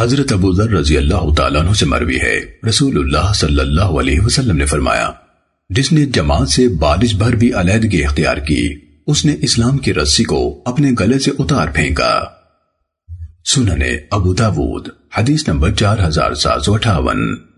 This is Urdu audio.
حضرت ابو ذر رضی اللہ تعالیٰ عنہ سے مروی ہے۔ رسول اللہ صلی اللہ علیہ وسلم نے فرمایا، جس نے جماعت سے بارش بھر بھی علیحدگی اختیار کی، اس نے اسلام کی رسی کو اپنے گلے سے اتار پھینکا۔ سننے ابو داود، حدیث نمبر چار ہزار سات سو اٹھاون۔